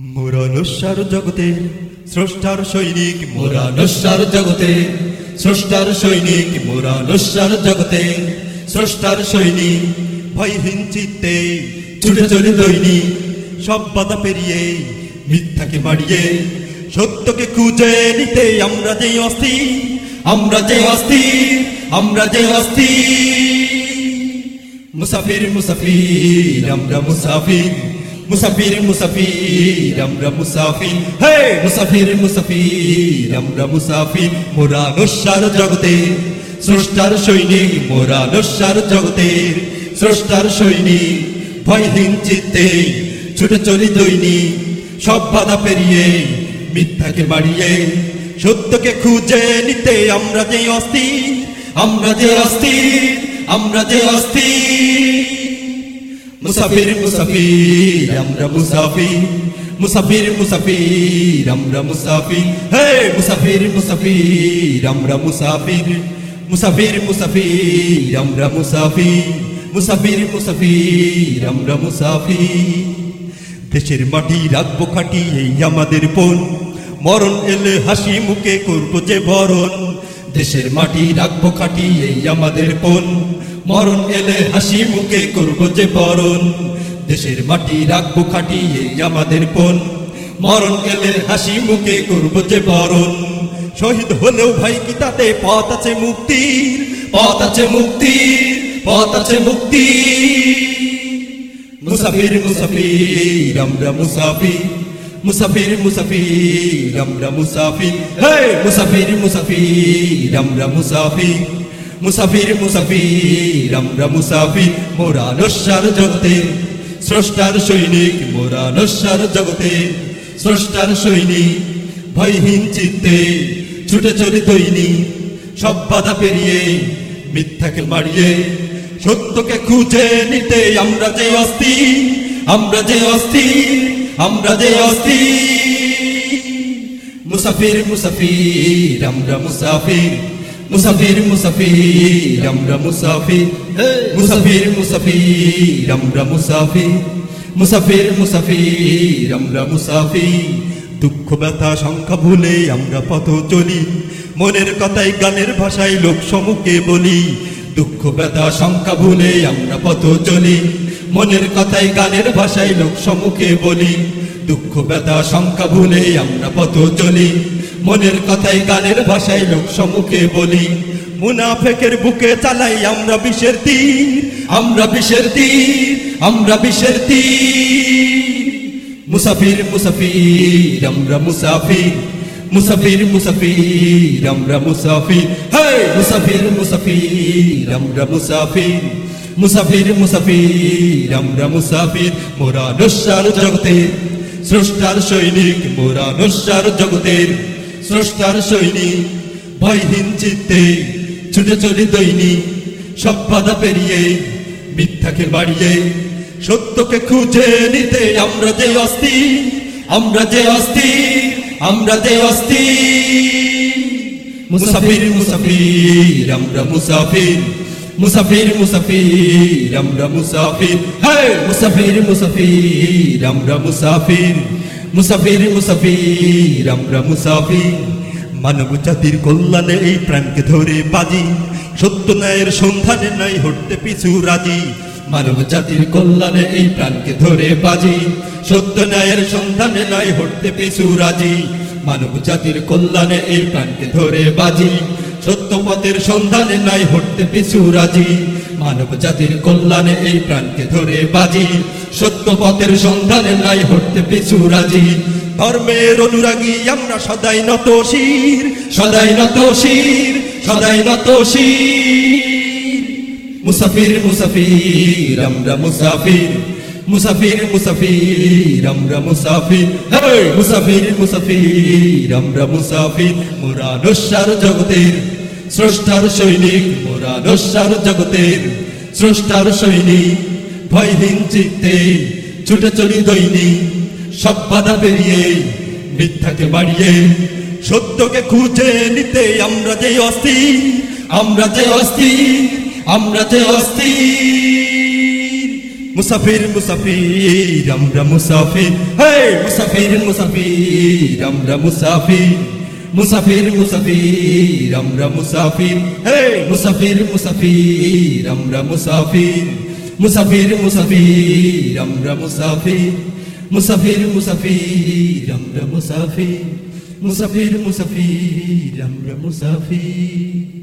মোরা নস্যার জগতে স্রষ্টার সৈনিক মোরা মোরা জগতে, স্রষ্টার সৈনিক মোরা নস্যার জগতে, স্রষ্টার সৈনিক ভয়হীন চিত্তে ছুটে চলে দৈনিক, সব বাধা পেরিয়ে, মিথ্যাকে বাড়িয়ে সত্যকে খুঁজে নিতে আমরা যে অস্থির, আমরা যে অস্থির, আমরা যে অস্থির। মুসাফির মুসাফির, আমরা মুসাফির। মুসাফির মুসাফির আমরা মুসাফির হে মুসাফির মুসাফির আমরা মুসাফির মোরা নস্যার জগতে স্রষ্টার সৈনিক মোরা নস্যার জগতের স্রষ্টার সৈনিক ভয়হীন চিত্তে ছুটে চলি দৈনিক সব বাধা পেরিয়ে মিথ্যাকে বাড়িয়ে সত্যকে খুঁজে নিতে আমরা যে অস্থির আমরা যে অস্থির আমরা যে অস্থির মুসাফির মুসাফির আমরা মুসাফির মুসাফির মুসাফির আমরা মুসাফির হে মুসাফির মুসাফির আমরা মুসাফির মুসাফির মুসাফির আমরা মুসাফির মুসাফির মুসাফির আমরা মুসাফির দেশের মাটি রাখব, খাটি এই আমাদের পণ। মরণ এলে হাসি মুখে করব যে বরণ। দেশের মাটি রাখব খাটি এই আমাদের পণ। মরণ এলে হাসি মুখে করব যে বরণ। দেশের মাটি রাখব খাটি এই আমাদের পণ। মরণ এলে হাসি মুখে করব যে বরণ। শহীদ হলেও ভাই কি তাতে পথ আছে মুক্তির? পথ আছে মুক্তির, পথ আছে মুক্তি মুসাফির মুসাফির, আমরা মুসাফির। মুসাফির মুসাফির, আমরা মুসাফির। হে মুসাফির মুসাফির, আমরা মুসাফির। মুসাফির মুসাফির, আমরা মুসাফির। মোরা নস্যার জগতে, স্রষ্টার সৈনিক, মোরা নস্যার জগতে, স্রষ্টার সৈনিক। ভয়হীন চিত্তে, ছুটে চলে দৈনিক। সব বাধা পেরিয়ে মিথ্যাকে মারিয়ে, সত্যকে খুঁজে নিতে আমরা যে অস্থির, আমরা যে অস্থির। আমরা যে অস্থির। মুসাফির মুসাফির আমরা মুসাফির। মুসাফির মুসাফির আমরা মুসাফির। মুসাফির মুসাফির আমরা মুসাফির। মুসাফির মুসাফির আমরা মুসাফির। দুঃখ ব্যথা সংখ্যা ভুলে আমরা পথ চলি। মনের কথাই গানের ভাষায় লোক সমুখে বলি। দুঃখ ব্যথা শঙ্কা ভুলে আমরা পথ চলি। মনের কথাই গানের ভাষায় লোক সম্মুখে বলি। দুঃখ, ব্যথা, শঙ্কা ভুলে আমরা পথ চলি। মনের কথাই গানের ভাষায় লোক সম্মুখে বলি। মুনাফেকের বুকে চালাই আমরা বিষের তীর। আমরা বিষের তীর, আমরা বিষের তীর। মুসাফির মুসাফির, আমরা মুসাফির। মুসাফির মুসাফির, আমরা মুসাফির। হে মুসাফির মুসাফির, আমরা মুসাফির। মুসাফির মুসাফির, আমরা মুসাফির মোরা নস্যার জগতের স্রষ্টার সৈনিক মোরা নস্যার জগতের স্রষ্টার সৈনিক, ভয়হীন চিত্তে, ছুটে চলি দৈনিক। সব বাধা পেরিয়ে, মিথ্যাকে বাড়িয়ে। সত্যকে খুঁজে নিতে আমরা যে অস্থির, আমরা যে অস্থির, আমরা যে অস্থির। মুসাফির মুসাফির, আমরা মুসাফির। মুসাফির মুসাফির, আমরা মুসাফির। হে মুসাফির মুসাফির, আমরা মুসাফির। মুসাফির মুসাফির, আমরা মুসাফির। মানব জাতির কল্যাণে এই প্রাণকে ধরে বাজি। সত্য ন্যায়ের সন্ধানে নাই হটতে পিছু রাজি। মানব জাতির কল্যাণে এই প্রাণকে ধরে বাজি। সত্য ন্যায়ের সন্ধানে নাই হটতে পিছু রাজি। মানব জাতির কল্যাণে এই প্রাণকে ধরে বাজি। সত্য পথের সন্ধানে নাই হটতে পিছু রাজি। মানব জাতির কল্যাণে এই প্রাণকে ধরে বাজি। সত্য পথের সন্ধানে নাই হটতে পিছু রাজি। ধর্মের অনুরাগী আমরা সদাই নত শির সদাই নত শির সদাই নত শির মুসাফির মুসাফির, আমরা মুসাফির। মুসাফির মুসাফির, আমরা মুসাফির। মুসাফির মুসাফির, আমরা মুসাফির। মোরা নস্যার জগতের স্রষ্টার সৈনিক মোরা নস্যার জগতের স্রষ্টার সৈনিক। ভয়হীন চিত্তে ছুটে চলি দৈনিক, সব বাধা পেরিয়ে, মিথ্যাকে বাড়িয়ে। সত্যকে খুঁজে নিতে আমরা যে অস্থির, আমরা যে অস্থির, আমরা যে অস্থির। মুসাফির মুসাফির আমরা মুসাফির হে মুসাফির মুসাফির আমরা মুসাফির মুসাফির মুসাফির আমরা মুসাফির হে মুসাফির মুসাফির আমরা মুসাফির মুসাফির মুসাফির আমরা মুসাফির মুসাফির মুসাফির আমরা মুসাফির মুসাফির মুসাফির আমরা মুসাফির